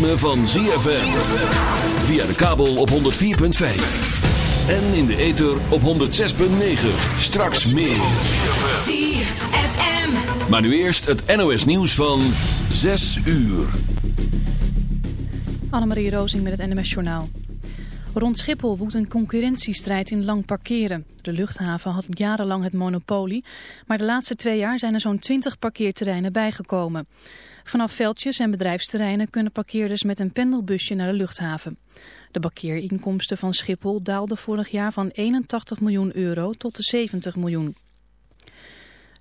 ritme van ZFM. Via de kabel op 104.5. En in de ether op 106.9. Straks meer. ZFM. Maar nu eerst het NOS nieuws van 6 uur. Annemarie Rozing met het NMS Journaal. Rond Schiphol woedt een concurrentiestrijd in lang parkeren. De luchthaven had jarenlang het monopolie, maar de laatste twee jaar zijn er zo'n 20 parkeerterreinen bijgekomen. Vanaf veldjes en bedrijfsterreinen kunnen parkeerders met een pendelbusje naar de luchthaven. De parkeerinkomsten van Schiphol daalden vorig jaar van 81 miljoen euro tot de 70 miljoen.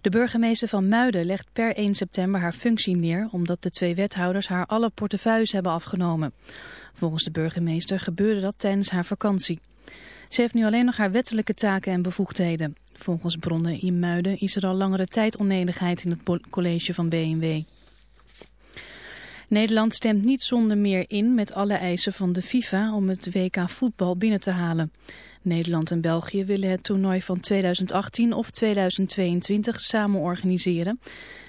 De burgemeester van Muiden legt per 1 september haar functie neer omdat de twee wethouders haar alle portefeuilles hebben afgenomen. Volgens de burgemeester gebeurde dat tijdens haar vakantie. Ze heeft nu alleen nog haar wettelijke taken en bevoegdheden. Volgens bronnen in Muiden is er al langere tijd onenigheid in het college van BMW. Nederland stemt niet zonder meer in met alle eisen van de FIFA om het WK voetbal binnen te halen. Nederland en België willen het toernooi van 2018 of 2022 samen organiseren.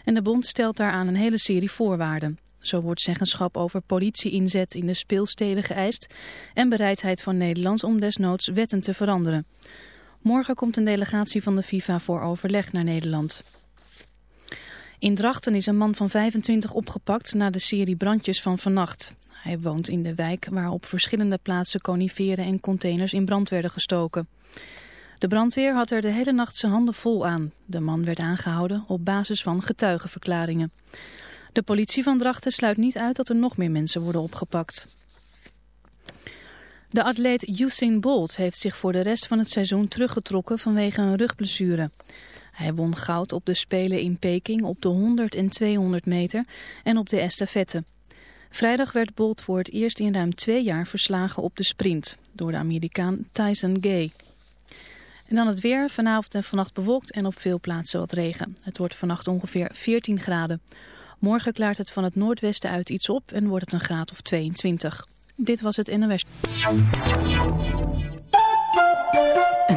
En de bond stelt daaraan een hele serie voorwaarden. Zo wordt zeggenschap over politie-inzet in de speelsteden geëist en bereidheid van Nederland om desnoods wetten te veranderen. Morgen komt een delegatie van de FIFA voor overleg naar Nederland. In Drachten is een man van 25 opgepakt na de serie brandjes van vannacht. Hij woont in de wijk waar op verschillende plaatsen coniferen en containers in brand werden gestoken. De brandweer had er de hele nacht zijn handen vol aan. De man werd aangehouden op basis van getuigenverklaringen. De politie van Drachten sluit niet uit dat er nog meer mensen worden opgepakt. De atleet Usain Bolt heeft zich voor de rest van het seizoen teruggetrokken vanwege een rugblessure. Hij won goud op de Spelen in Peking op de 100 en 200 meter en op de estafette. Vrijdag werd Bolt voor het eerst in ruim twee jaar verslagen op de sprint door de Amerikaan Tyson Gay. En dan het weer, vanavond en vannacht bewolkt en op veel plaatsen wat regen. Het wordt vannacht ongeveer 14 graden. Morgen klaart het van het noordwesten uit iets op en wordt het een graad of 22. Dit was het NOS.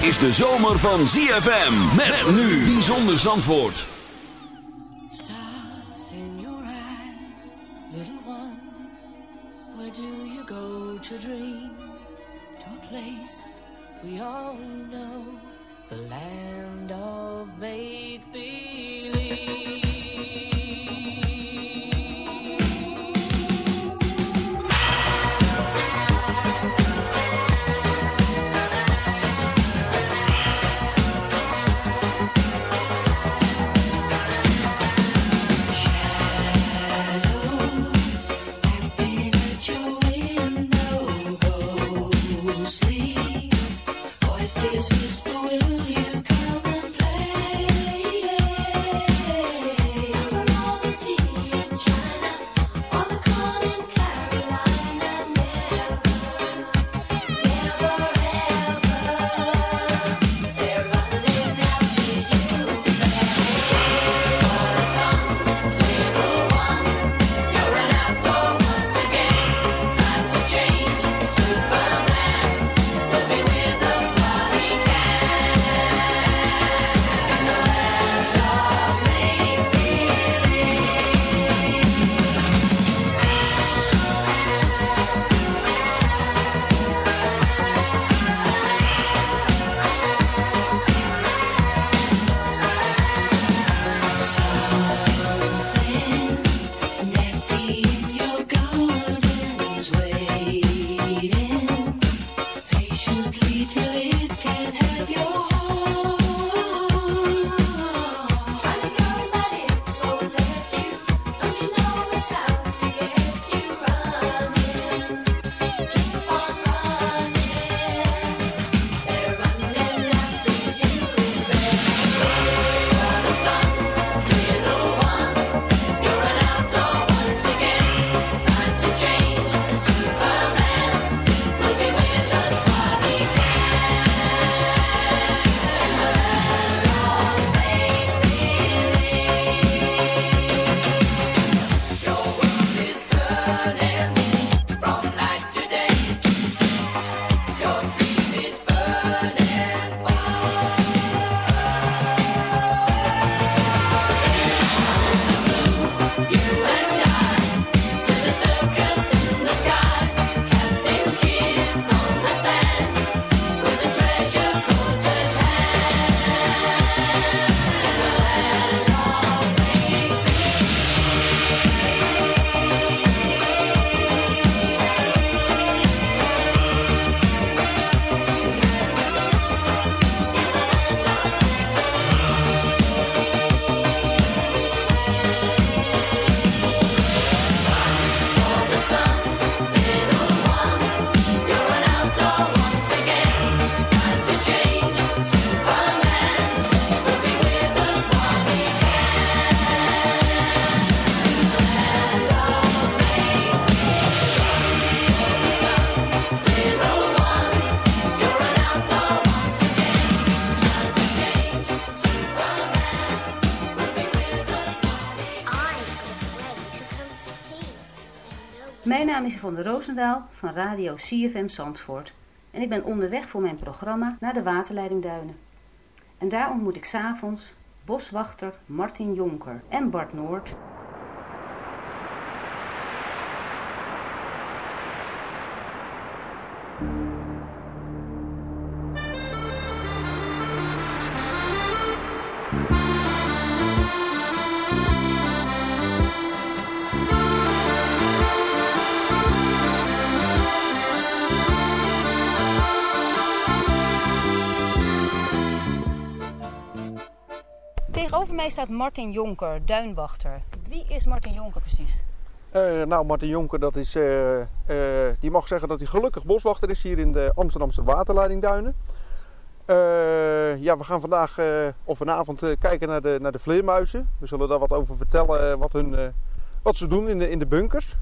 Is de zomer van ZFM. Met nu. Bijzonder Zandvoort. Stars in your eyes, little one. Where do you go to dream? To a place we all know, the land of make Is Yvonne Roosendaal van Radio CFM Zandvoort. En ik ben onderweg voor mijn programma naar de waterleiding Duinen. En daar ontmoet ik s'avonds boswachter Martin Jonker en Bart Noord. Tegenover mij staat Martin Jonker, duinwachter. Wie is Martin Jonker precies? Eh, nou, Martin Jonker, dat is, eh, eh, die mag zeggen dat hij gelukkig boswachter is hier in de Amsterdamse waterleidingduinen. Ja, we gaan vandaag of vanavond kijken naar de, naar de vleermuizen. We zullen daar wat over vertellen, wat, hun, wat ze doen in de, in de bunkers.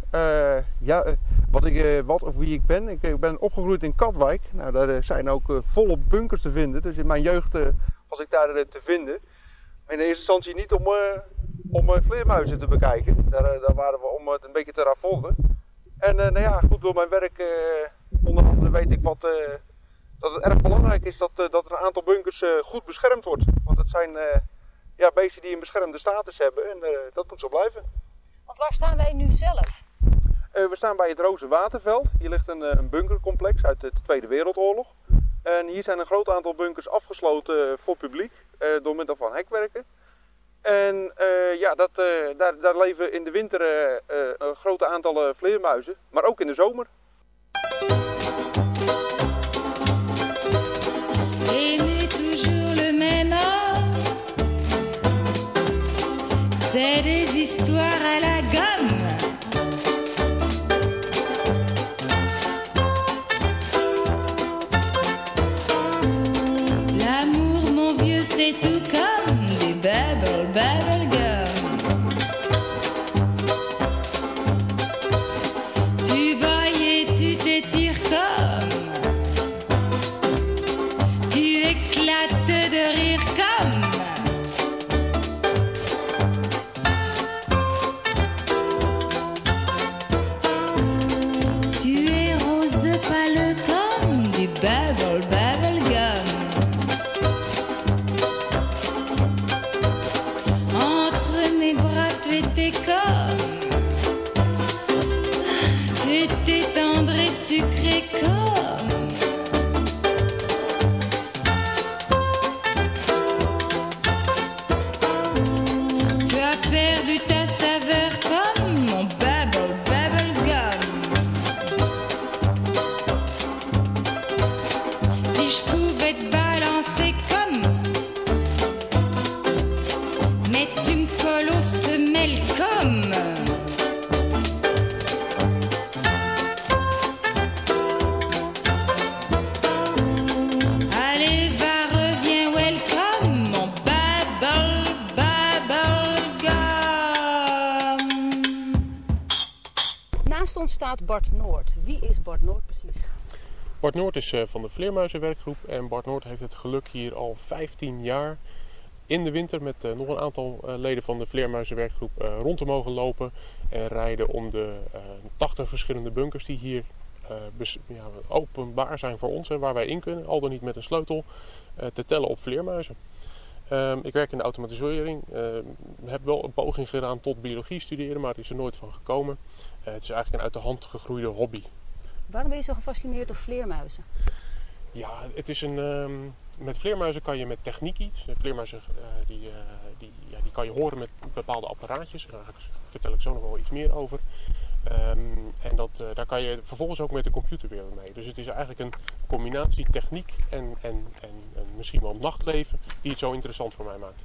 Ja, wat, ik, wat of wie ik ben. Ik, eh, ben opgegroeid in Katwijk. Nou, daar zijn ook volop bunkers te vinden. Dus in mijn jeugd was ik daar te vinden. In eerste instantie niet om, eh, om eh, vleermuizen te bekijken. Daar, eh, daar waren we om het een beetje te raffolgen. En nou ja, goed, door mijn werk onder andere weet ik wat, dat het erg belangrijk is dat, dat een aantal bunkers goed beschermd wordt. Want het zijn ja, beesten die een beschermde status hebben en dat moet zo blijven. Want waar staan wij nu zelf? We staan bij het Roze Waterveld. Hier ligt een, een bunkercomplex uit de Tweede Wereldoorlog. En hier zijn een groot aantal bunkers afgesloten voor publiek door middel van hekwerken. En eh, ja, dat, eh, daar, daar leven in de winter eh, eh, een grote aantallen vleermuizen, maar ook in de zomer. Toujours le même baby. Bart Noord. Wie is Bart Noord precies? Bart Noord is eh, van de Vleermuizenwerkgroep en Bart Noord heeft het geluk hier al 15 jaar in de winter met eh, nog een aantal eh, leden van de Vleermuizenwerkgroep rond te mogen lopen en rijden om de eh 80 verschillende bunkers die hier openbaar zijn voor ons en waar wij in kunnen, al dan niet met een sleutel, te tellen op vleermuizen. Ehm, ik werk in de automatisering. ehm, heb wel een poging gedaan tot biologie studeren, maar er is er nooit van gekomen. Eh, het is eigenlijk een uit de hand gegroeide hobby. Waarom ben je zo gefascineerd door vleermuizen? Ja, het is een. ehm, met vleermuizen kan je met techniek iets. De Vleermuizen eh, die, eh, die, ja, die kan je horen met bepaalde apparaatjes. Daar vertel ik zo nog wel iets meer over. Ehm, en dat, eh, daar kan je vervolgens ook met de computer weer mee. Dus het is eigenlijk een combinatie techniek en, en, en, en misschien wel nachtleven die het zo interessant voor mij maakt.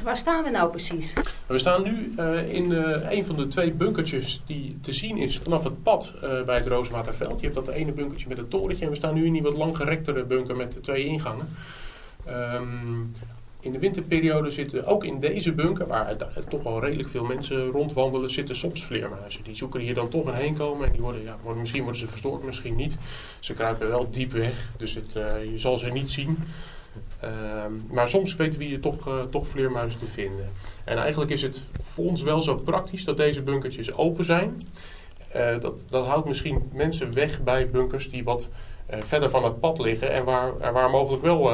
Waar staan we nou precies? We staan nu eh, in eh, een van de twee bunkertjes die te zien is vanaf het pad eh, bij het Rooswaterveld. Je hebt dat ene bunkertje met het torentje en we staan nu in die wat langgerektere bunker met twee ingangen. Ehm, in de winterperiode zitten ook in deze bunker, waar toch wel redelijk veel mensen rondwandelen, zitten soms vleermuizen. Die zoeken hier dan toch een heen komen en die worden, ja, misschien worden ze verstoord, misschien niet. Ze kruipen wel diep weg, dus het, je zal ze niet zien. Ehm, maar soms weten we hier toch, eh, toch vleermuizen te vinden. En eigenlijk is het voor ons wel zo praktisch dat deze bunkertjes open zijn. Eh, dat, houdt misschien mensen weg bij bunkers die wat eh, verder van het pad liggen en waar, waar mogelijk wel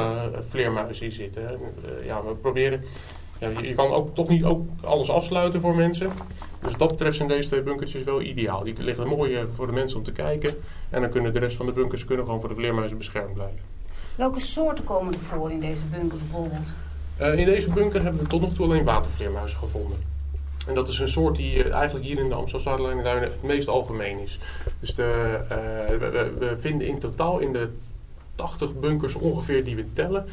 vleermuizen in zitten. Ja, we proberen. Ja, je, kan ook, toch niet ook alles afsluiten voor mensen. Dus wat dat betreft zijn deze twee bunkertjes wel ideaal. Die liggen mooi voor de mensen om te kijken. En dan kunnen de rest van de bunkers kunnen gewoon voor de vleermuizen beschermd blijven. Welke soorten komen er voor in deze bunker bijvoorbeeld? Eh, in deze bunker hebben we tot nog toe alleen watervleermuizen gevonden. En dat is een soort die eh, eigenlijk hier in de Amstelstadelijnduinen het meest algemeen is. Dus de, eh, we, vinden in totaal in de 80 bunkers ongeveer die we tellen,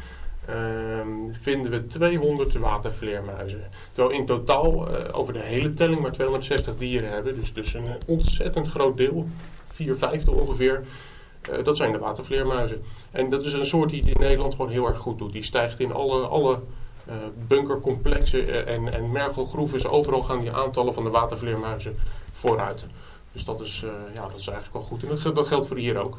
ehm, vinden we 200 watervleermuizen. Terwijl in totaal over de hele telling maar 260 dieren hebben. Dus, dus een ontzettend groot deel, 4 vijfde ongeveer, eh, dat zijn de watervleermuizen. En dat is een soort die in Nederland gewoon heel erg goed doet. Die stijgt in alle, alle eh, bunkercomplexen eh, en, en mergelgroeven. Overal gaan die aantallen van de watervleermuizen vooruit. Dus dat is, ja, dat is eigenlijk wel goed. En dat, geldt- dat geldt voor hier ook.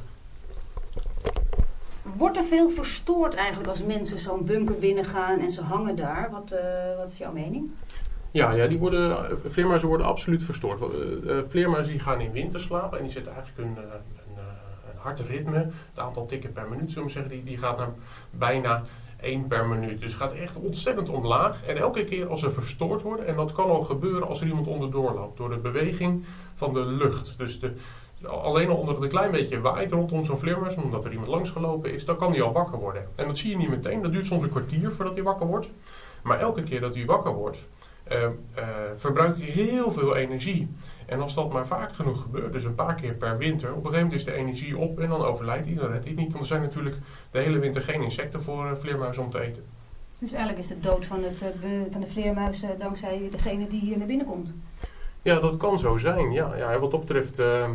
Wordt er veel verstoord eigenlijk als mensen zo'n bunker binnengaan en ze hangen daar? Wat, wat is jouw mening? Ja, ja die worden, vleermuizen worden absoluut verstoord. Vleermuizen die gaan in winterslaap en die zetten eigenlijk een, ritme. Het aantal tikken per minuut, zullen we zeggen, die, die gaat naar bijna 1 per minuut. Dus het gaat echt ontzettend omlaag. En elke keer als ze verstoord worden, en dat kan al gebeuren als er iemand onderdoor loopt, door de beweging van de lucht. Dus de, alleen al omdat het een klein beetje waait rondom zo'n vleermuis, omdat er iemand langsgelopen is, dan kan die al wakker worden. En dat zie je niet meteen, dat duurt soms een kwartier voordat hij wakker wordt. Maar elke keer dat hij wakker wordt, eh, eh, verbruikt hij heel veel energie. En als dat maar vaak genoeg gebeurt, dus een paar keer per winter, op een gegeven moment is de energie op en dan overlijdt hij, dan redt hij het niet. Want er zijn natuurlijk de hele winter geen insecten voor eh, vleermuizen om te eten. Dus eigenlijk is de dood van, het, eh, van de vleermuizen dankzij degene die hier naar binnen komt. Ja, dat kan zo zijn. Ja, ja, wat dat betreft, eh, eh,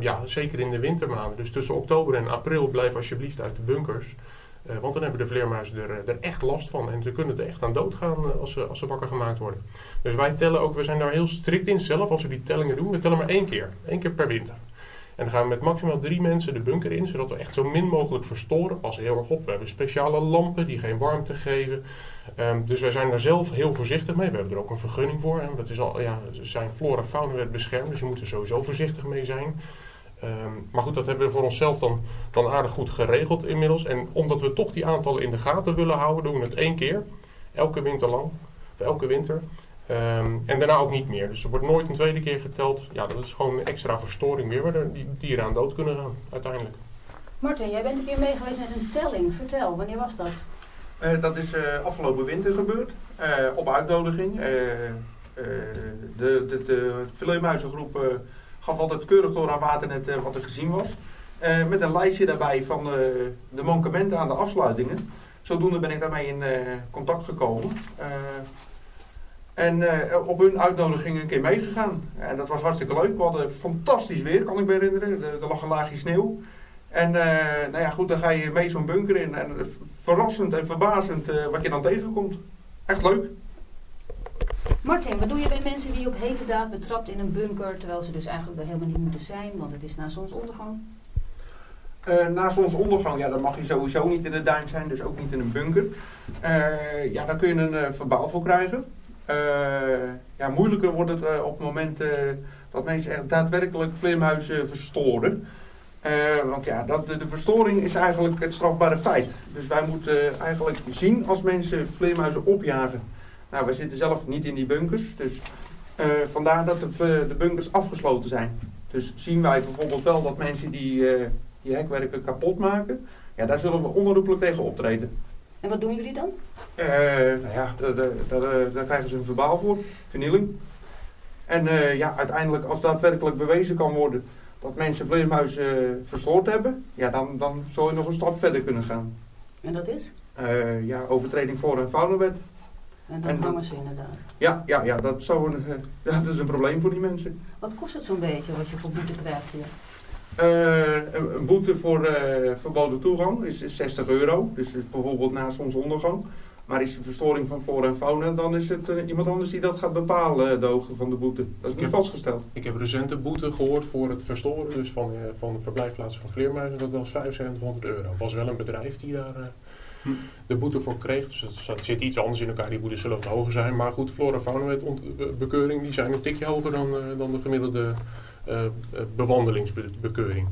ja, zeker in de wintermaanden. Dus tussen oktober en april blijf alsjeblieft uit de bunkers. Eh, want dan hebben de vleermuizen er, eh, er echt last van. En ze kunnen er echt aan doodgaan eh, als, ze, als ze wakker gemaakt worden. Dus wij tellen ook, we zijn daar heel strikt in zelf als we die tellingen doen. We tellen maar één keer. één keer per winter. En dan gaan we met maximaal drie mensen de bunker in, zodat we echt zo min mogelijk verstoren. Passen heel erg op. We hebben speciale lampen die geen warmte geven. Ehm, dus wij zijn daar zelf heel voorzichtig mee. We hebben er ook een vergunning voor. En dat is al, ja, zijn flora en fauna werd beschermd, dus je moet er sowieso voorzichtig mee zijn. Ehm, maar goed, dat hebben we voor onszelf dan, dan aardig goed geregeld inmiddels. En omdat we toch die aantallen in de gaten willen houden, doen we het één keer. Elke winter lang. Elke winter. Ehm, en daarna ook niet meer. Dus er wordt nooit een tweede keer geteld. Ja, dat is gewoon een extra verstoring meer, waar de- die dieren aan dood kunnen gaan, uiteindelijk. Martin, jij bent een keer mee geweest met een telling. Vertel, wanneer was dat? Eh, dat is eh, afgelopen winter gebeurd, eh, op uitnodiging. Eh, eh, de, de, de eh, gaf altijd keurig door aan Waternet eh, wat er gezien was. Eh, met een lijstje daarbij van eh, de mankementen aan de afsluitingen. Zodoende ben ik daarmee in contact gekomen. En op hun uitnodiging een keer meegegaan. En dat was hartstikke leuk. We hadden fantastisch weer, kan ik me herinneren. Er, lag een laagje sneeuw. En nou ja, goed, dan ga je mee zo'n bunker in. En verrassend en verbazend wat je dan tegenkomt. Echt leuk. Martin, wat doe je bij mensen die op hete daad betrapt in een bunker, terwijl ze dus eigenlijk er helemaal niet moeten zijn, want het is na zonsondergang? Eh, na zonsondergang, ja, dan mag je sowieso niet in de duin zijn, dus ook niet in een bunker. Eh, ja, daar kun je een eh, verbaal voor krijgen. Ja, moeilijker wordt het op het moment dat mensen echt daadwerkelijk vleermuizen verstoren. Want ja, dat, de, de verstoring is eigenlijk het strafbare feit. Dus wij moeten eigenlijk zien als mensen vleermuizen opjagen. Nou, wij zitten zelf niet in die bunkers, dus eh, vandaar dat de, de bunkers afgesloten zijn. Dus zien wij bijvoorbeeld wel dat mensen die, eh, die hekwerken kapot maken, ja, daar zullen we onherroepelijk tegen optreden. En wat doen jullie dan? Eh, nou ja, daar, eh, krijgen ze een verbaal voor, vernieling. En eh, ja, uiteindelijk als daadwerkelijk bewezen kan worden dat mensen vleermuizen eh, verstoord hebben, ja, dan, dan zal je nog een stap verder kunnen gaan. En dat is? Eh, ja, overtreding voor een faunawet. En dan En hangen ze inderdaad. Ja, ja, ja, dat, zou een, eh, ja, dat is een probleem voor die mensen. Wat kost het zo'n beetje wat je voor boete krijgt hier? Eh, een, een boete voor eh, verboden toegang is, is 60 euro. Dus is bijvoorbeeld na zonsondergang. Maar is er verstoring van flora en fauna, dan is het eh, iemand anders die dat gaat bepalen, eh, de hoogte van de boete. Dat is Ik niet heb- vastgesteld. Ik heb recent een boete gehoord voor het verstoren dus van, eh, van de verblijfplaatsen van vleermuizen. Dat was 7500 euro. Het was wel een bedrijf die daar eh. De boete voor kreeg. Dus het zit iets anders in elkaar. Die boetes zullen wat hoger zijn. Maar goed, flora fauna bekeuring die zijn een tikje hoger dan, eh, dan de gemiddelde eh, eh, bewandelingsbekeuring.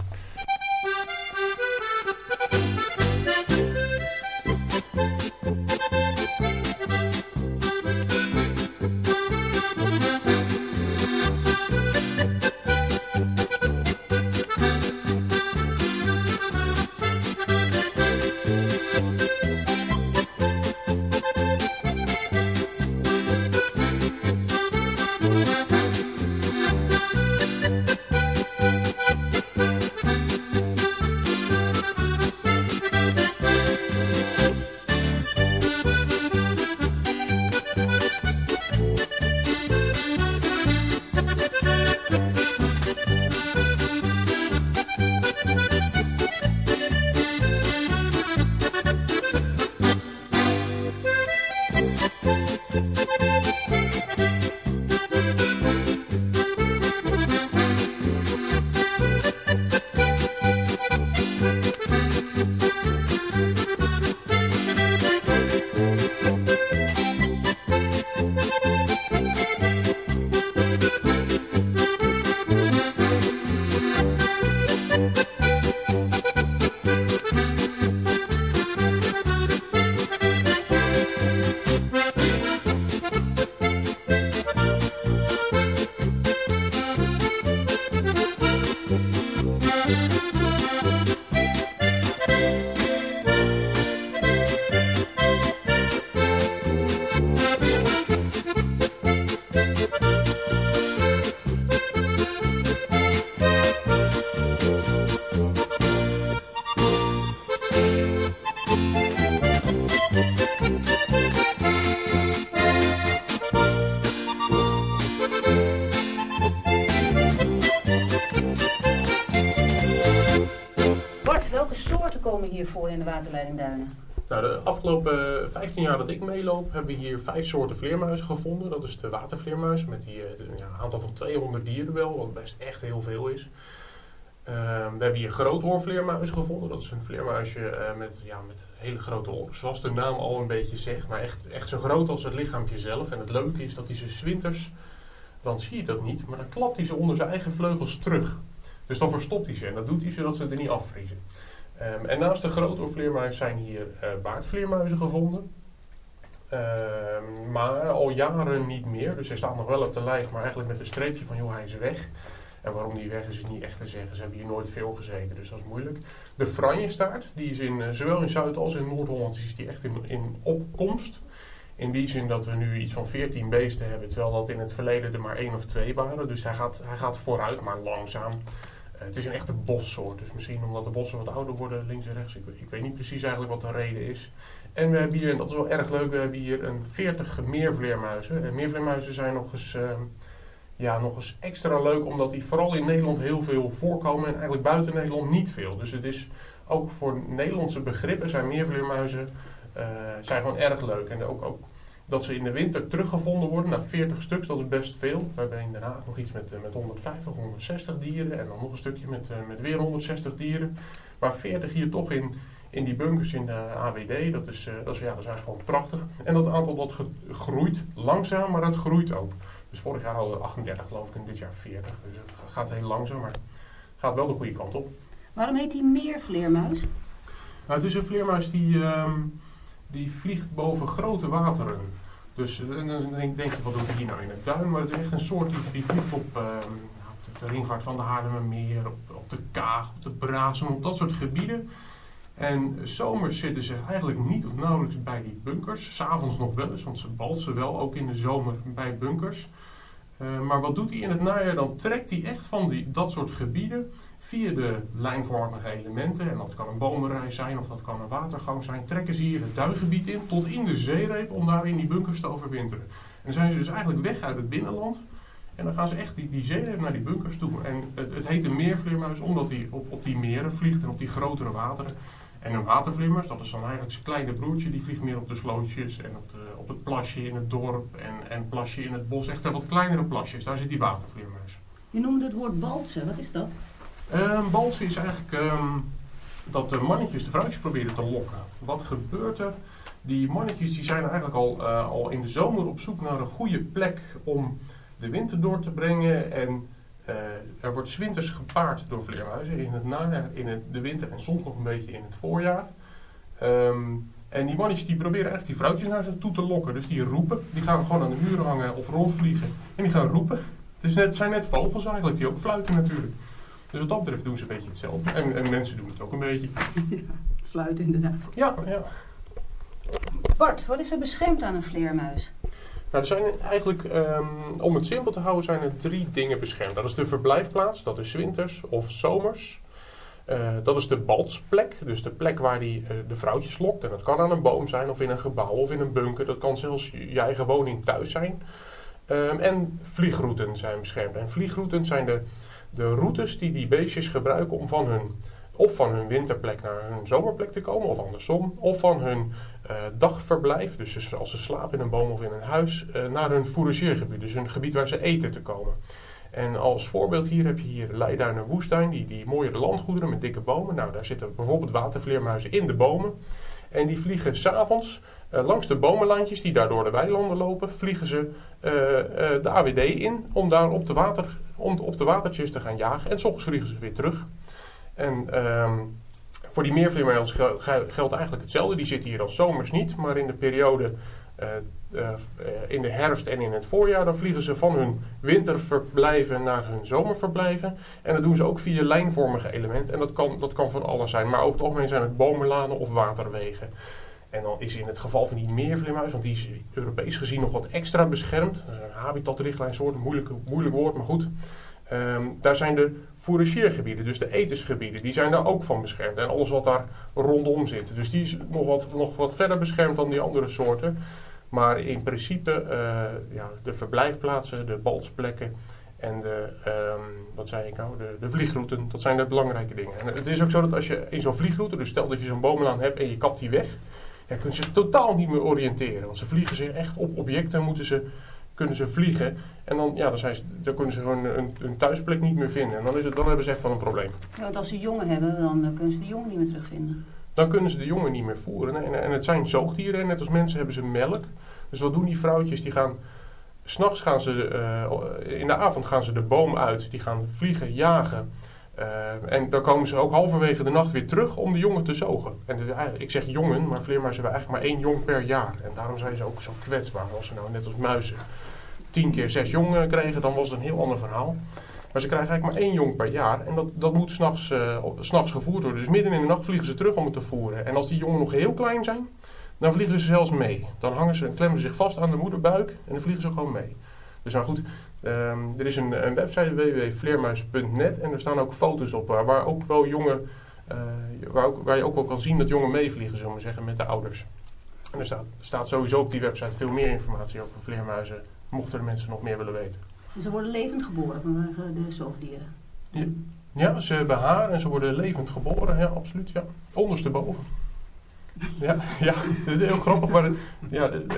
Komen hier voor in de waterleiding? Nou, de afgelopen 15 jaar dat ik meeloop, hebben we hier vijf soorten vleermuizen gevonden. Dat is de watervleermuis met die, eh, een aantal van 200 dieren wel, wat best echt heel veel is. Ehm, we hebben hier groothoorvleermuizen gevonden. Dat is een vleermuisje eh, met, ja, met hele grote oren, zoals de naam al een beetje zegt. Maar echt, echt zo groot als het lichaampje zelf. En het leuke is dat hij ze 's winters, dan zie je dat niet, maar dan klapt hij ze onder zijn eigen vleugels terug. Dus dan verstopt hij ze en dat doet hij zodat ze er niet afvriezen. Ehm, en naast de groothoorvleermuis zijn hier eh baardvleermuizen gevonden. Ehm, maar al jaren niet meer. Dus hij staat nog wel op de lijf, maar eigenlijk met een streepje van joh, hij is weg. En waarom die weg is, is niet echt te zeggen. Ze hebben hier nooit veel gezeten, dus dat is moeilijk. De franjestaart, die is in, eh, zowel in Zuid- als in Noord-Holland is die echt in, in opkomst. In die zin dat we nu iets van 14 beesten hebben, terwijl dat in het verleden er maar één of twee waren. Dus hij gaat, hij gaat vooruit, maar langzaam. Eh, het is een echte bossoort, dus misschien omdat de bossen wat ouder worden links en rechts. Ik, ik weet niet precies eigenlijk wat de reden is. En we hebben hier, en dat is wel erg leuk, we hebben hier een 40 meervleermuizen. En meervleermuizen zijn nog eens, ehm, ja, nog eens extra leuk, omdat die vooral in Nederland heel veel voorkomen en eigenlijk buiten Nederland niet veel. Dus het is ook voor Nederlandse begrippen zijn meervleermuizen eh, zijn gewoon erg leuk. En ook, ook dat ze in de winter teruggevonden worden, na 40 stuks, dat is best veel. We hebben in Den Haag nog iets met, eh, met 150, 160 dieren en dan nog een stukje met, eh, met weer 160 dieren. Maar 40 hier toch in, in die bunkers in de AWD, dat is, eh, dat is, ja, dat is eigenlijk gewoon prachtig. En dat aantal dat groeit langzaam, maar het groeit ook. Dus vorig jaar hadden we 38 geloof ik en dit jaar 40. Dus het gaat heel langzaam, maar het gaat wel de goede kant op. Waarom heet die meervleermuis? Nou, het is een vleermuis die, ehm, die vliegt boven grote wateren. Dus eh, dan denk, je, wat doet hij hier nou in het duin? Maar het is echt een soort die, vliegt op, ehm, op de, de ringvaart van de Haarlemmermeer, op, op de Kaag, op de Brazen, op dat soort gebieden. En zomers zitten ze eigenlijk niet of nauwelijks bij die bunkers. S'avonds nog wel eens, want ze balsen wel ook in de zomer bij bunkers. Eh, maar wat doet hij in het najaar? Dan trekt hij echt van die, dat soort gebieden via de lijnvormige elementen, en dat kan een bomenrij zijn of dat kan een watergang zijn, trekken ze hier het duingebied in tot in de zeereep om daar in die bunkers te overwinteren. En zijn ze dus eigenlijk weg uit het binnenland en dan gaan ze echt die, die zeereep naar die bunkers toe. En het, het heet een meervleermuis omdat hij op, op die meren vliegt en op die grotere wateren. En een watervleermuis, dat is dan eigenlijk zijn kleine broertje, die vliegt meer op de slootjes en op, op het plasje in het dorp en, en plasje in het bos. Echt wat kleinere plasjes, daar zit die watervleermuis. Je noemde het woord baltsen. Wat is dat? Een balsen is eigenlijk ehm, dat de mannetjes de vrouwtjes proberen te lokken. Wat gebeurt er? Die mannetjes die zijn eigenlijk al, eh, al in de zomer op zoek naar een goede plek om de winter door te brengen. En eh, er wordt 's winters gepaard door vleermuizen in het najaar, in het, de winter en soms nog een beetje in het voorjaar. Ehm, en die mannetjes die proberen echt die vrouwtjes naar zich toe te lokken. Dus die roepen, die gaan gewoon aan de muren hangen of rondvliegen. En die gaan roepen. Het zijn net vogels eigenlijk, die ook fluiten natuurlijk. Dus wat dat betreft doen ze een beetje hetzelfde. En, en mensen doen het ook een beetje. Fluiten inderdaad. Ja, ja. Bart, wat is er beschermd aan een vleermuis? Nou, er zijn eigenlijk, ehm, om het simpel te houden, zijn er drie dingen beschermd. Dat is de verblijfplaats, dat is winters of zomers. Eh, dat is de baltsplek, dus de plek waar die eh, de vrouwtjes lokt. En dat kan aan een boom zijn, of in een gebouw, of in een bunker. Dat kan zelfs je je eigen woning thuis zijn. Ehm, en vliegrouten zijn beschermd. En vliegrouten zijn de, de routes die die beestjes gebruiken om van hun, of van hun winterplek naar hun zomerplek te komen, of andersom. Of van hun eh, dagverblijf, dus als ze slapen in een boom of in een huis, eh, naar hun fourageergebied. Dus een gebied waar ze eten te komen. En als voorbeeld hier heb je hier Leiduinen Woestijn, die, die mooie landgoederen met dikke bomen. Nou, daar zitten bijvoorbeeld watervleermuizen in de bomen. En die vliegen s'avonds langs de bomenlandjes die daar door de weilanden lopen, vliegen ze eh, eh, de AWD in om daar op de, water, om op de watertjes te gaan jagen. En s ochtends vliegen ze weer terug. En ehm, voor die gel- geldt eigenlijk hetzelfde. Die zitten hier al zomers niet, maar in de periode eh, eh, eh, in de herfst en in het voorjaar, dan vliegen ze van hun winterverblijven naar hun zomerverblijven. En dat doen ze ook via lijnvormige elementen. En dat kan, dat kan van alles zijn. Maar over het algemeen zijn het bomenlanen of waterwegen. En dan is in het geval van die meervleermuis, want die is Europees gezien nog wat extra beschermd. Dat is een habitatrichtlijnsoort, moeilijk, moeilijk woord, maar goed. Ehm, daar zijn de fourageergebieden, dus de etensgebieden, die zijn daar ook van beschermd. En alles wat daar rondom zit. Dus die is nog wat, nog wat verder beschermd dan die andere soorten. Maar in principe, eh, ja, de verblijfplaatsen, de baltsplekken en de, ehm, wat zei ik nou, de, de vliegrouten, dat zijn de belangrijke dingen. En het is ook zo dat als je in zo'n vliegroute, dus stel dat je zo'n bomenlaan hebt en je kapt die weg, ja, kun je zich totaal niet meer oriënteren. Want ze vliegen zich echt op objecten, moeten ze, kunnen ze vliegen. En dan, ja, dan, zijn ze, dan kunnen ze gewoon een, een thuisplek niet meer vinden. En dan, is het, dan hebben ze echt wel een probleem. Ja, want als ze jongen hebben, dan kunnen ze de jongen niet meer terugvinden. Dan kunnen ze de jongen niet meer voeren. En, en het zijn zoogdieren. En net als mensen hebben ze melk. Dus wat doen die vrouwtjes? Die gaan... S'nachts gaan ze... eh, in de avond gaan ze de boom uit. Die gaan vliegen, jagen. Eh, en dan komen ze ook halverwege de nacht weer terug om de jongen te zogen. En eigenlijk- ik zeg jongen, maar vleermuizen hebben eigenlijk maar één jong per jaar. En daarom zijn ze ook zo kwetsbaar. Als ze nou net als muizen tien keer zes jongen kregen, dan was het een heel ander verhaal. Maar ze krijgen eigenlijk maar één jong per jaar. En dat, dat moet s'nachts uh, s'nachts gevoerd worden. Dus midden in de nacht vliegen ze terug om het te voeren. En als die jongen nog heel klein zijn, dan vliegen ze zelfs mee. Dan hangen ze en klemmen ze zich vast aan de moederbuik en dan vliegen ze gewoon mee. Dus nou goed, ehm, er is een, een website www.vleermuis.net en er staan ook foto's op waar, waar ook wel jongen, eh, waar, ook, waar je ook wel kan zien dat jongen meevliegen, zullen we zeggen, met de ouders. En er staat, staat sowieso op die website veel meer informatie over vleermuizen, mochten de mensen nog meer willen weten. En ze worden levend geboren vanwege de zoogdieren. Ja, ja, ze hebben haar en ze worden levend geboren, ja, absoluut, ja. Ondersteboven. Ja, ja, dat is heel grappig, maar het, ja, het,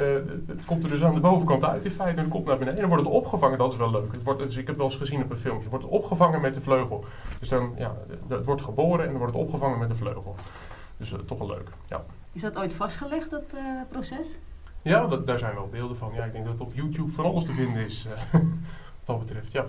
het komt er dus aan de bovenkant uit in feite en het komt naar beneden. En dan wordt het opgevangen, dat is wel leuk. Het wordt, dus ik heb het wel eens gezien op een filmpje, het wordt opgevangen met de vleugel. Dus dan, ja, het wordt geboren en dan wordt het opgevangen met de vleugel. Dus eh, toch wel leuk, ja. Is dat ooit vastgelegd, dat eh, proces? Ja, dat, daar zijn wel beelden van. Ja, ik denk dat het op YouTube van alles te vinden is, eh, wat dat betreft, ja.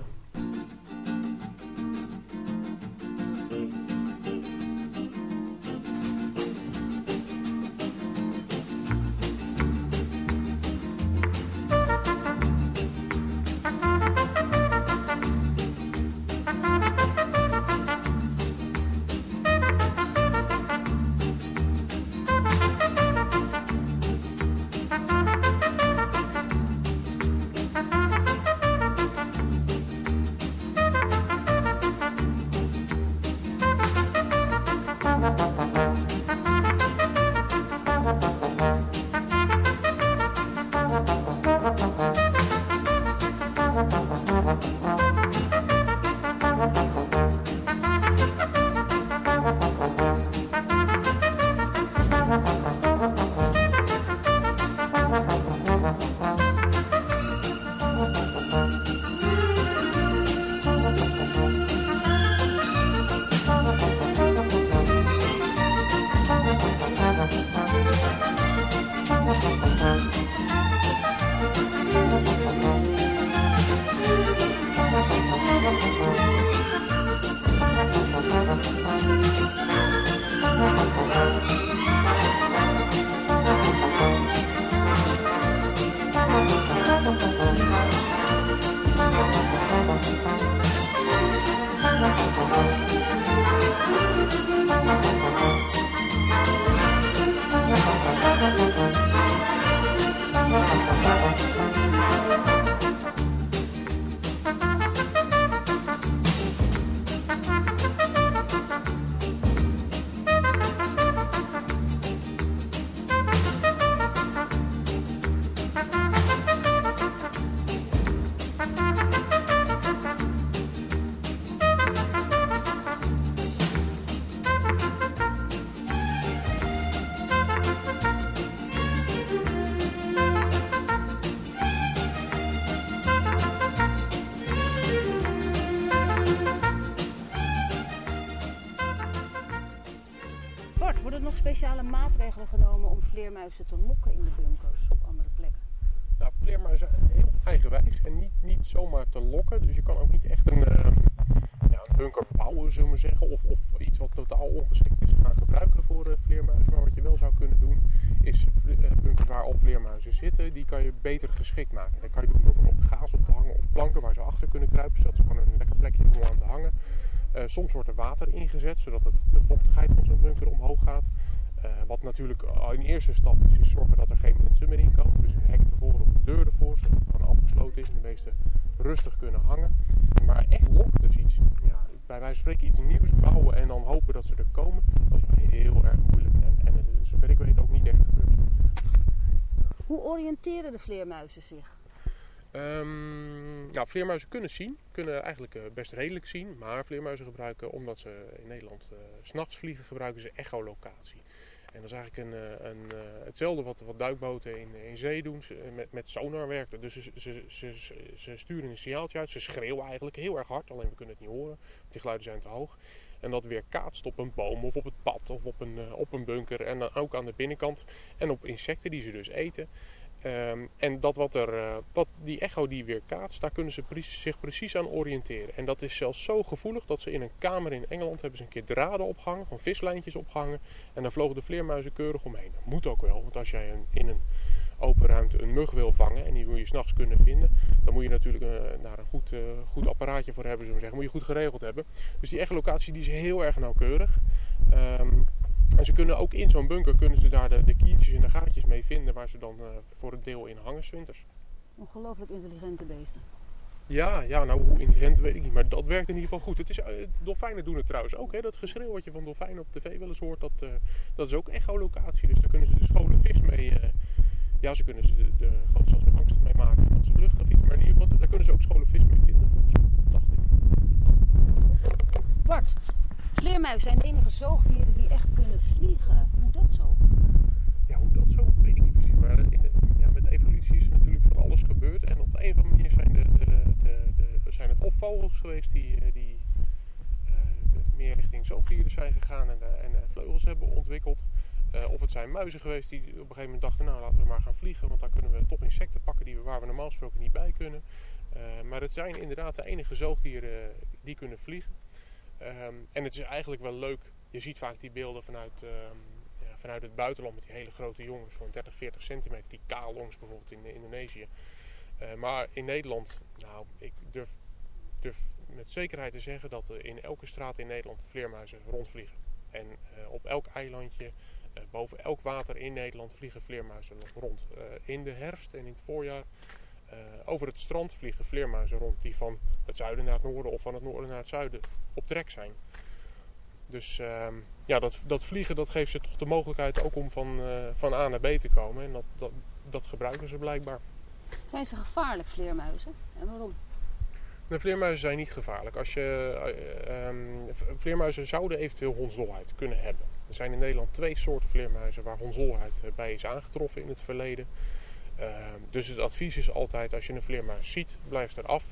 Ingezet, zodat het, de vochtigheid van zo'n bunker omhoog gaat. Eh, wat natuurlijk in eerste stap is, is zorgen dat er geen mensen meer in komen. Dus een hek ervoor of een deur ervoor, zodat het gewoon afgesloten is en de meesten rustig kunnen hangen. Maar echt lokken dus iets, ja, bij wijze van spreken iets nieuws bouwen en dan hopen dat ze er komen, dat is wel heel erg moeilijk. En, en is, zover ik weet ook niet echt gebeurd. Hoe oriënteren de vleermuizen zich? Nou, vleermuizen kunnen zien, kunnen eigenlijk eh, best redelijk zien, maar vleermuizen gebruiken, omdat ze in Nederland s s'nachts vliegen, gebruiken ze echolocatie. En dat is eigenlijk een, eh, een, hetzelfde wat, wat duikboten in, in zee doen, met, met sonar werken. Dus ze, ze, ze, sturen een signaaltje uit, ze schreeuwen eigenlijk heel erg hard, alleen we kunnen het niet horen, die geluiden zijn te hoog. En dat weer kaatst op een boom of op het pad of op een, op een bunker en dan ook aan de binnenkant en op insecten die ze dus eten. Ehm, en dat wat er, wat die echo die weer kaatst, daar kunnen ze zich precies aan oriënteren. En dat is zelfs zo gevoelig dat ze in een kamer in Engeland hebben ze een keer draden opgehangen, van vislijntjes opgehangen. En daar vlogen de vleermuizen keurig omheen. Dat moet ook wel, want als jij een, in een open ruimte een mug wil vangen en die wil je s'nachts kunnen vinden, dan moet je natuurlijk eh, daar een goed, eh, goed apparaatje voor hebben, zullen zeggen. Moet je goed geregeld hebben. Dus die echolocatie die is heel erg nauwkeurig. Ehm, en ze kunnen ook in zo'n bunker kunnen ze daar de, de kiertjes en de gaatjes mee vinden waar ze dan eh, voor een deel in hangen 's winters. Ongelooflijk intelligente beesten. Ja, ja, nou hoe intelligent weet ik niet, maar dat werkt in ieder geval goed. Het is, eh, dolfijnen doen het trouwens ook, hè. dat geschreeuw wat je van dolfijnen op tv wel eens hoort, dat, eh, dat is ook echolocatie. Dus daar kunnen ze de scholen vis mee, ja ze kunnen ze de, de, zelfs met angsten mee maken dat ze vluchten of iets, maar in ieder geval daar kunnen ze ook scholen vis mee vinden volgens mij, dacht ik. Bart, vleermuizen zijn de enige zoogdieren die echt kunnen vliegen. Hoe dat zo? Ja, hoe dat zo, weet ik niet precies. Maar in ja, met evolutie is er natuurlijk van alles gebeurd. En op een of andere manier zijn, de, de, zijn het of vogels geweest die, eh, die eh, meer richting zoogdieren zijn gegaan en, eh, en vleugels hebben ontwikkeld. Of het zijn muizen geweest die op een gegeven moment dachten, nou laten we maar gaan vliegen. Want dan kunnen we toch insecten pakken die we, waar we normaal gesproken niet bij kunnen. Maar het zijn inderdaad de enige zoogdieren die kunnen vliegen. Ehm, en het is eigenlijk wel leuk. Je ziet vaak die beelden vanuit, ehm, ja, vanuit het buitenland met die hele grote jongens van 30, 40 centimeter. Die kaalongs bijvoorbeeld in Indonesië. Eh, maar in Nederland, nou, ik durf, durf met zekerheid te zeggen dat er in elke straat in Nederland vleermuizen rondvliegen. En eh, op elk eilandje, eh, boven elk water in Nederland vliegen vleermuizen rond. Eh, in de herfst en in het voorjaar eh, over het strand vliegen vleermuizen rond die van het zuiden naar het noorden of van het noorden naar het zuiden op trek zijn. Dus ehm, ja, dat, dat vliegen dat geeft ze toch de mogelijkheid ook om van, eh, van A naar B te komen. En dat, dat, dat gebruiken ze blijkbaar. Zijn ze gevaarlijk, vleermuizen? En waarom? De vleermuizen zijn niet gevaarlijk. Als je, eh, ehm, vleermuizen zouden eventueel hondsdolheid kunnen hebben. Er zijn in Nederland twee soorten vleermuizen waar hondsdolheid bij is aangetroffen in het verleden. Ehm, dus het advies is altijd als je een vleermuis ziet, blijf eraf.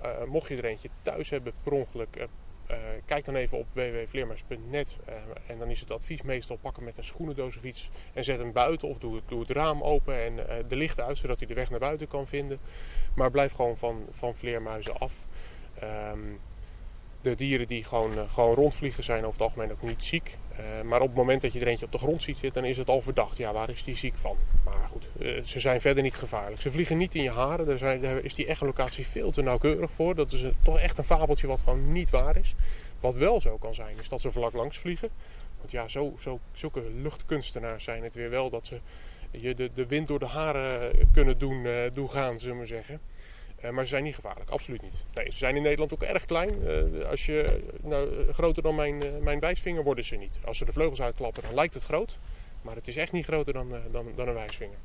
Eh mocht je er eentje thuis hebben per ongeluk, eh, eh, kijk dan even op www.vleermuis.net. eh, en dan is het advies meestal pakken met een schoenendoos of iets en zet hem buiten of doe, het- raam open en de lichten uit zodat hij de weg naar buiten kan vinden. Maar blijf gewoon van, van vleermuizen af. Ehm, de dieren die gewoon, eh, gewoon rondvliegen zijn over het algemeen ook niet ziek. Eh, maar op het moment dat je er eentje op de grond ziet zitten, dan is het al verdacht. Ja, waar is die ziek van? Maar goed, eh, ze zijn verder niet gevaarlijk. Ze vliegen niet in je haren. Daar, zijn, is die echolocatie veel te nauwkeurig voor. Dat is een- toch echt een fabeltje wat gewoon niet waar is. Wat wel zo kan zijn, is dat ze vlak langs vliegen. Want ja, zo, zo, zulke luchtkunstenaars zijn het weer wel dat ze je de, de wind door de haren kunnen doen, doen gaan, zullen we zeggen. Eh, maar ze zijn niet gevaarlijk, absoluut niet. Nee, ze zijn in Nederland ook erg klein. Eh, als je, nou, eh, groter dan mijn, mijn wijsvinger worden ze niet. Als ze de vleugels uitklappen, dan lijkt het groot. Maar het is echt niet groter dan, dan, dan een wijsvinger.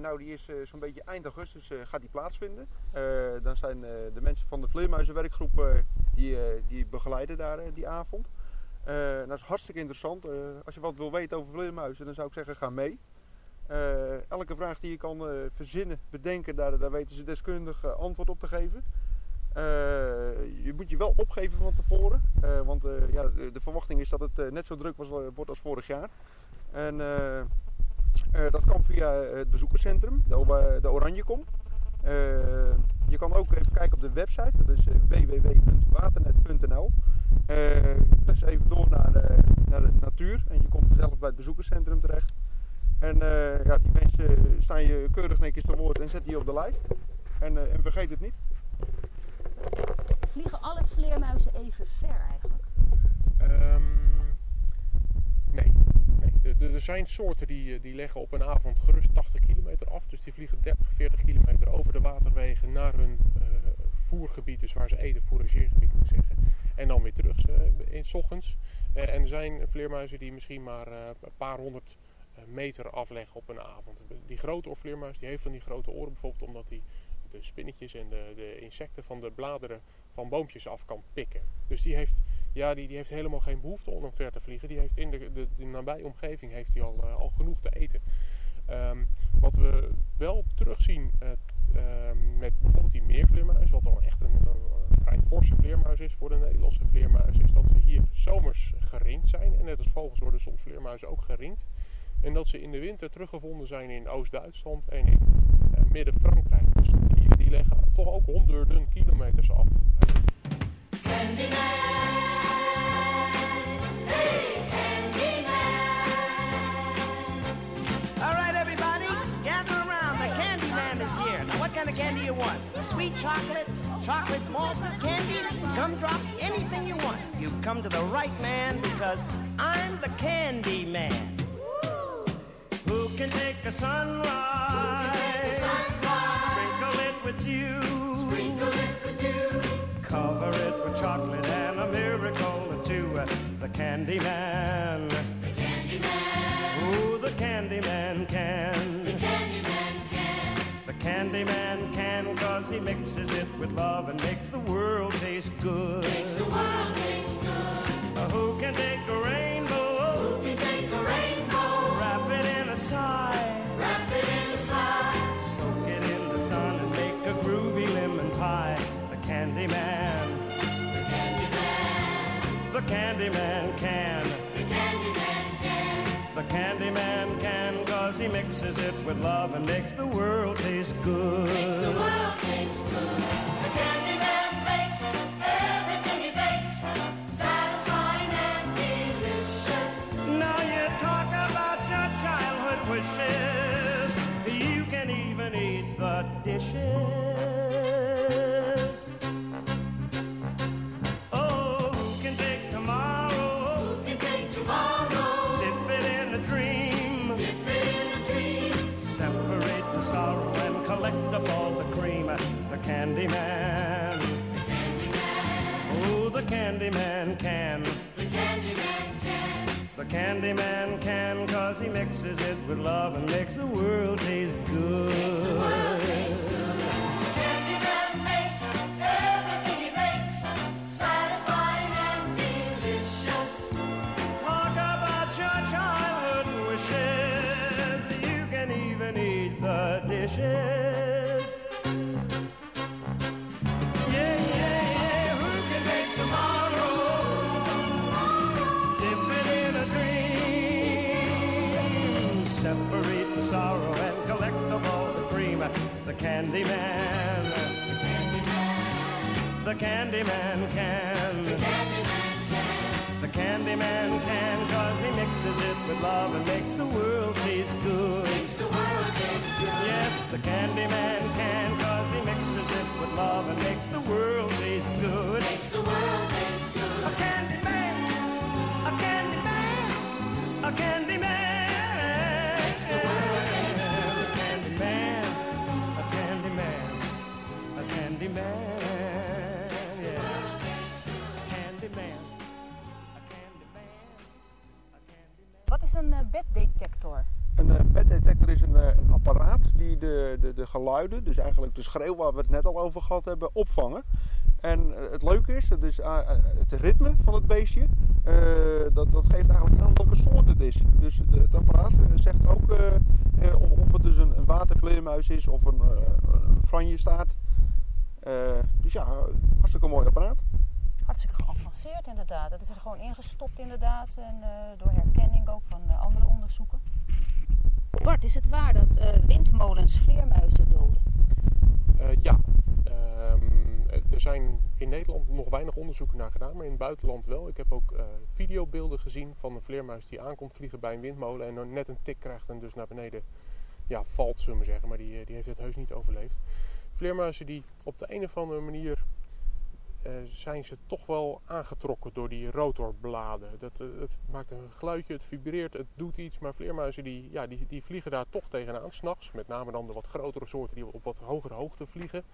Nou, die is eh, zo'n beetje eind augustus eh, gaat die plaatsvinden. Eh, dan zijn de mensen van de Vleermuizenwerkgroep die, die begeleiden daar die avond. Nou, dat is hartstikke interessant. Als je wat wil weten over vleermuizen, dan zou ik zeggen, ga mee. Elke vraag die je kan verzinnen, bedenken, daar, daar weten ze deskundig antwoord op te geven. Je moet je wel opgeven van tevoren. want ja, de, verwachting is dat het net zo druk wordt als vorig jaar. En dat kan via het bezoekerscentrum, de, O- de Oranjekom. Eh, je kan ook even kijken op de website, dat is eh, www.waternet.nl. Eh dus even door naar, eh, naar de natuur en je komt vanzelf bij het bezoekerscentrum terecht. En eh, ja, die mensen staan je keurig netjes te woord en zetten je op de lijst. En, eh, en vergeet het niet. Vliegen alle vleermuizen even ver eigenlijk? Ehm, nee. nee. Er zijn soorten die, eh, die leggen op een avond gerust 80 kilometer af. Dus die vliegen 30, 40 kilometer over de waterwegen naar hun eh, voergebied. Dus waar ze eten, fourageergebied moet ik zeggen. En dan weer terug eh, in 's ochtends. En er zijn vleermuizen die misschien maar een paar honderd meter afleggen op een avond. Die grote oorvleermuis die heeft van die grote oren bijvoorbeeld omdat hij de spinnetjes en de, de insecten van de bladeren van boompjes af kan pikken. Dus die heeft, ja, die, die heeft helemaal geen behoefte om ver te vliegen. Die heeft in de, de, nabije omgeving heeft hij al, eh, al genoeg te eten. Ehm, wat we wel terugzien eh, ehm, met bijvoorbeeld die meervleermuis, wat al echt een, vrij forse vleermuis is voor de Nederlandse vleermuis, is dat ze hier zomers geringd zijn. En net als vogels worden soms vleermuizen ook geringd. En dat ze in de winter teruggevonden zijn in Oost-Duitsland en in eh, Midden-Frankrijk. Dus die, die leggen toch ook honderden kilometers af. Sweet chocolate, chocolate malt candy, gumdrops, anything you want. You've come to the right man because I'm the candy man. Who can take a sunrise? Sprinkle it with you. Sprinkle it with you. Cover it with chocolate and a miracle or two. The candy man. The candy man can cause he mixes it with love and makes the world taste good. Makes the world taste good. who can take a rainbow? Who can take a rainbow? Wrap it in a sigh. Wrap it in a sigh. Soak it in the sun and make a groovy lemon pie. The candy man. The candy man. The candy man can. The candy man can cause he mixes it with love and makes the world taste good. Makes the world taste good. The candy candy man. The candy man. Oh, the candy man can. The candy man can. The cause he mixes it with love and makes the world taste good. Man makes everything he bakes satisfying and delicious. Talk about your childhood wishes. You can even eat the dishes. Candy man. The candy man can. The candy man can. The candy man can cause he mixes it with love and makes the world taste good. Makes the world taste good. Yes, the candy man can cause he mixes it with love and makes the world taste good. Makes the world taste good. A candy man. A candy man. A candy man. Beddetector? Een eh, beddetector is een, eh, een apparaat die de, de, de geluiden, dus eigenlijk de schreeuw waar we het net al over gehad hebben, opvangen. En eh, het leuke is, het, is het ritme van het beestje, dat, dat geeft eigenlijk aan welke soort het is. Dus het apparaat zegt ook of, of het dus een, een watervleermuis is of een, een franjestaart. Eh, dus ja, hartstikke mooi apparaat. Hartstikke geavanceerd inderdaad. Dat is er gewoon ingestopt inderdaad. En eh, door herkenning ook van eh, andere onderzoeken. Bart, is het waar dat eh, windmolens vleermuizen doden? Ja, Ehm, er zijn in Nederland nog weinig onderzoeken naar gedaan, maar in het buitenland wel. Ik heb ook videobeelden gezien van een vleermuis die aankomt vliegen bij een windmolen en dan net een tik krijgt en dus naar beneden ja, valt, zullen we zeggen. Maar die, die heeft het heus niet overleefd. Vleermuizen die op de een of andere manier eh, zijn ze toch wel aangetrokken door die rotorbladen. Dat, eh, het maakt een geluidje, het vibreert, het doet iets. Maar vleermuizen die, ja, die, die vliegen daar toch tegenaan, s'nachts. Met name dan de wat grotere soorten die op wat hogere hoogte vliegen.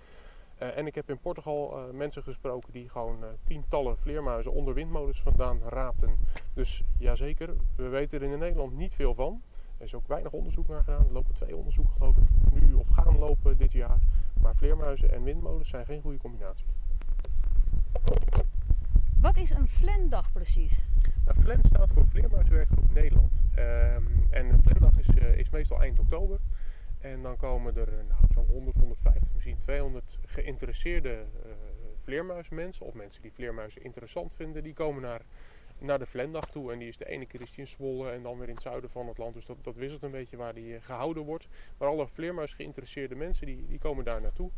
Eh, en ik heb in Portugal mensen gesproken die gewoon tientallen vleermuizen onder windmolens vandaan raapten. Dus jazeker, we weten er in Nederland niet veel van. Er is ook weinig onderzoek naar gedaan. Er lopen twee onderzoeken geloof ik nu of gaan lopen dit jaar. Maar vleermuizen en windmolens zijn geen goede combinatie. Wat is een Flendag precies? Nou, staat voor Vleermuiswerkgroep Nederland. Ehm, en een Flendag is, eh, is meestal eind oktober. En dan komen er eh, nou, zo'n 100, 150, misschien 200 geïnteresseerde eh, vleermuismensen. Of mensen die vleermuizen interessant vinden. Die komen naar, naar de Flendag toe. En die is de ene keer is in Zwolle en dan weer in het zuiden van het land. Dus dat, dat wisselt een beetje waar die eh, gehouden wordt. Maar alle vleermuis geïnteresseerde mensen die, die komen daar naartoe.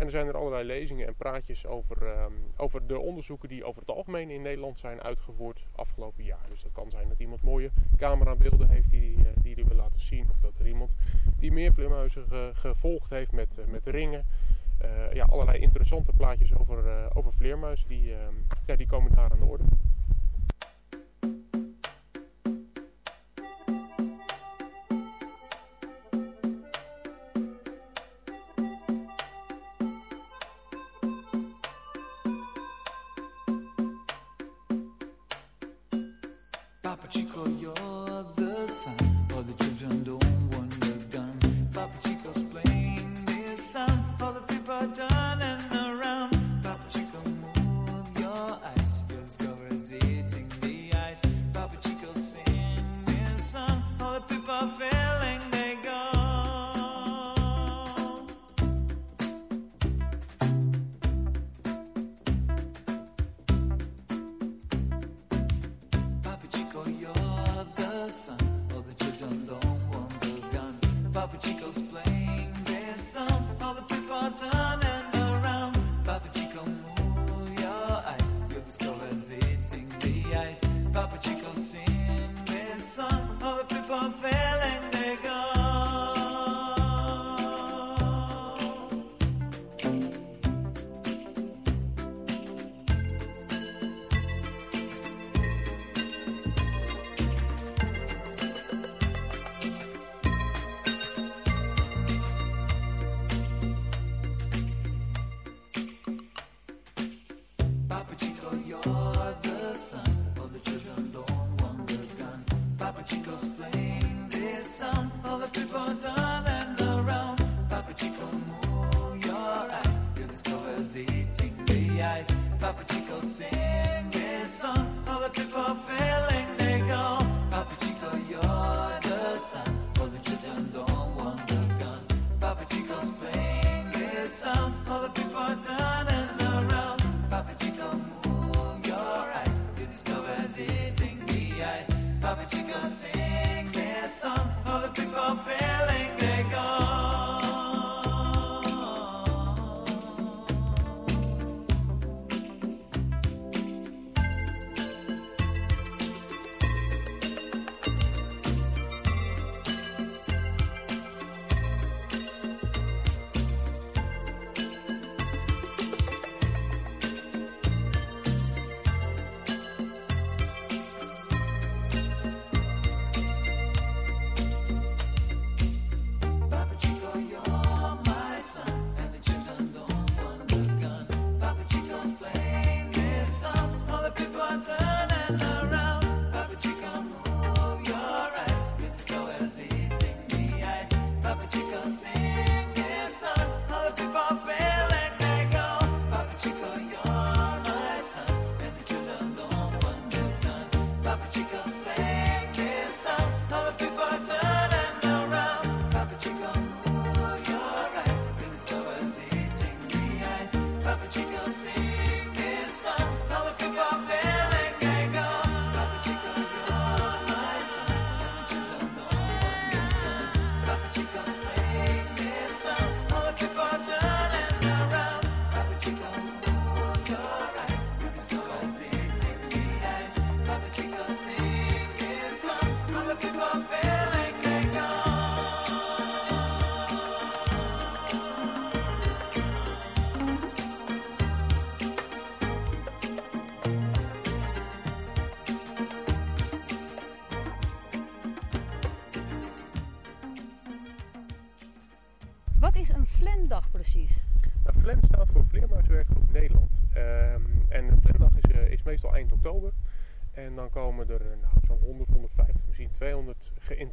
En er zijn er allerlei lezingen en praatjes over, ehm, over de onderzoeken die over het algemeen in Nederland zijn uitgevoerd afgelopen jaar. Dus dat kan zijn dat iemand mooie camerabeelden heeft die die, eh, die die wil laten zien. Of dat er iemand die meer vleermuizen ge- gevolgd heeft met, eh, met ringen. Eh, ja, allerlei interessante plaatjes over, over vleermuizen die, ehm, ja, die komen daar aan de orde.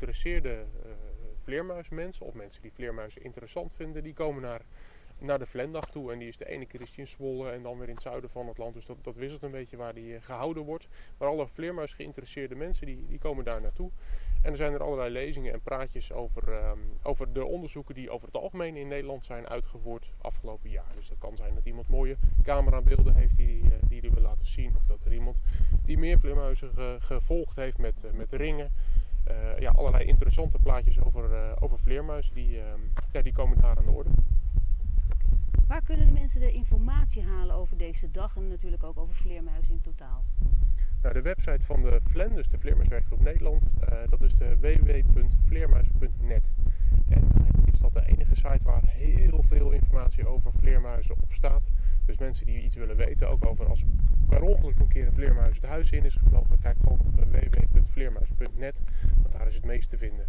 Geïnteresseerde eh vleermuismensen. Of mensen die vleermuizen interessant vinden. Die komen naar, naar de Vlendag toe. En die is de ene keer is in Zwolle en dan weer in het zuiden van het land. Dus dat, dat wisselt een beetje waar die eh, gehouden wordt. Maar alle vleermuis geïnteresseerde mensen die, die komen daar naartoe. En er zijn er allerlei lezingen en praatjes over, ehm, over de onderzoeken die over het algemeen in Nederland zijn uitgevoerd afgelopen jaar. Dus dat kan zijn dat iemand mooie camerabeelden heeft die die, eh, die die wil laten zien. Of dat er iemand die meer vleermuizen ge- gevolgd heeft met, met ringen. Eh, ja, allerlei interessante plaatjes over, eh, over vleermuizen die, ehm, ja, die komen daar aan de orde. Waar kunnen de mensen de informatie halen over deze dag en natuurlijk ook over vleermuizen in totaal? Nou, de website van de Vlen, dus de Vleermuiswerkgroep Nederland, eh, dat is de www.vleermuis.net. En eigenlijk is dat de enige site waar heel veel informatie over vleermuizen op staat. Dus mensen die iets willen weten, ook over als per ongeluk een keer een vleermuis het huis in is gevlogen, kijk gewoon op www.vleermuis.net, want daar is het meest te vinden.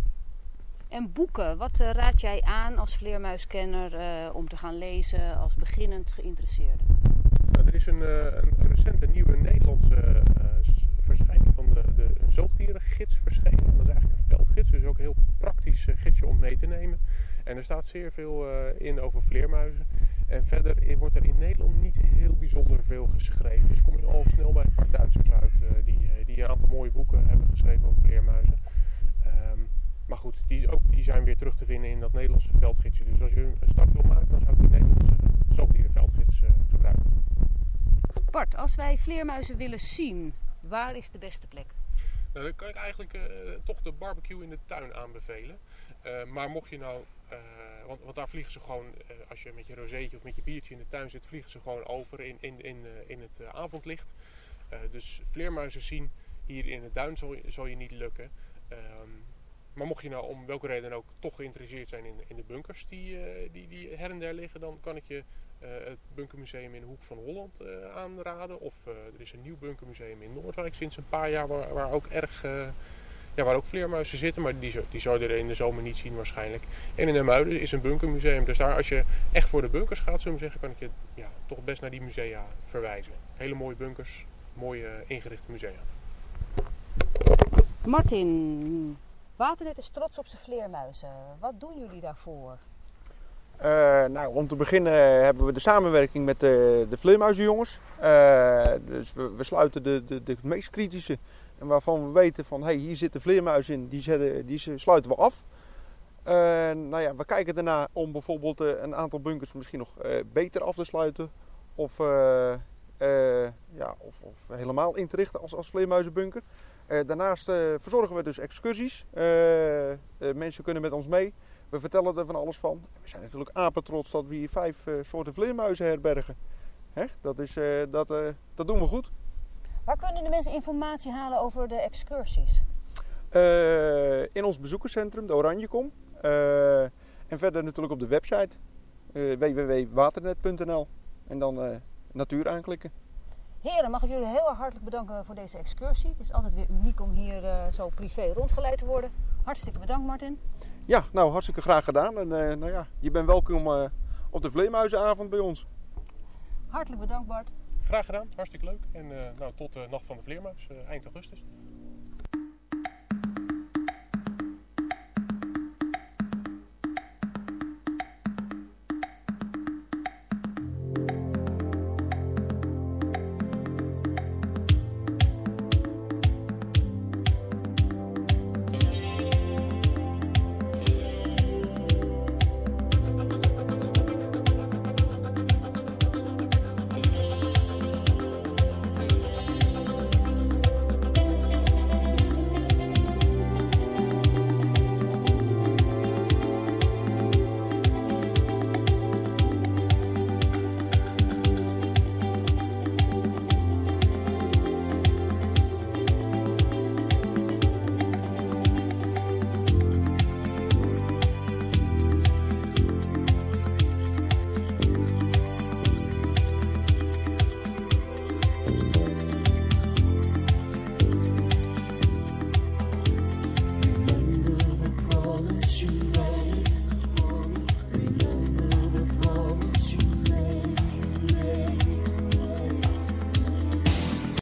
En boeken, wat eh, raad jij aan als vleermuiskenner eh, om te gaan lezen als beginnend geïnteresseerde? Nou, er is een, eh, een, recente nieuwe Nederlandse s- verschijning van de, de, een zoogdierengids verschenen. En dat is eigenlijk een veldgids, dus ook een heel praktisch gidsje om mee te nemen. En er staat zeer veel in over vleermuizen. En verder i- wordt er in Nederland niet heel bijzonder veel geschreven. Dus kom je al snel bij een paar Duitsers uit eh, die, eh, die een aantal mooie boeken hebben geschreven over vleermuizen. Ehm, maar goed, die, ook die zijn weer terug te vinden in dat Nederlandse veldgidsje. Dus als je een start wil maken, dan zou ik die Nederlandse zoogdierenveldgids eh, gebruiken. Bart, als wij vleermuizen willen zien, waar is de beste plek? Nou, dan kan ik eigenlijk eh, toch de barbecue in de tuin aanbevelen. Eh, maar mocht je nou, eh, want, want daar vliegen ze gewoon, eh, als je met je rozeetje of met je biertje in de tuin zit, vliegen ze gewoon over in, in, in, eh, in het eh, avondlicht. Dus vleermuizen zien hier in de duin zal, je- niet lukken. Ehm, maar mocht je nou om welke reden ook toch geïnteresseerd zijn in, in de bunkers die, die, die her en der liggen, dan kan ik je het bunkermuseum in de Hoek van Holland aanraden. Of er is een nieuw bunkermuseum in Noordwijk sinds een paar jaar waar, waar ook erg ja, waar ook vleermuizen zitten, maar die, die zou je er in de zomer niet zien waarschijnlijk. En in Hermuiden is een bunkermuseum. Dus daar, als je echt voor de bunkers gaat, zullen we zeggen, kan ik je ja, toch best naar die musea verwijzen. Hele mooie bunkers, mooie eh, ingerichte musea. Martin, Waternet is trots op zijn vleermuizen. Wat doen jullie daarvoor? Eh, nou, om te beginnen hebben we de samenwerking met de, de vleermuizenjongens. Eh, dus we, we sluiten de, de, de meest kritische en waarvan we weten van hey, hier zit de vleermuis in, die, die sluiten we af. Eh, nou ja, we kijken daarna om bijvoorbeeld eh, een aantal bunkers misschien nog eh, beter af te sluiten. Of, eh, ja, of, of helemaal in te richten als, als vleermuizenbunker. Daarnaast verzorgen we dus excursies. Mensen kunnen met ons mee. We vertellen er van alles van. We zijn natuurlijk apetrots dat we hier vijf soorten vleermuizen herbergen. Hè? Dat, is, dat, dat doen we goed. Waar kunnen de mensen informatie halen over de excursies? Eh, in ons bezoekerscentrum, de Oranjecom. Eh, en verder natuurlijk op de website eh, www.waternet.nl. En dan natuur aanklikken. Heren, mag ik jullie heel erg hartelijk bedanken voor deze excursie. Het is altijd weer uniek om hier zo privé rondgeleid te worden. Hartstikke bedankt, Martin. Ja, nou hartstikke graag gedaan. En nou ja, je bent welkom op de Vleermuizenavond bij ons. Hartelijk bedankt, Bart. Graag gedaan, hartstikke leuk. En eh, nou, tot de Nacht van de Vleermuis, eh, eind augustus.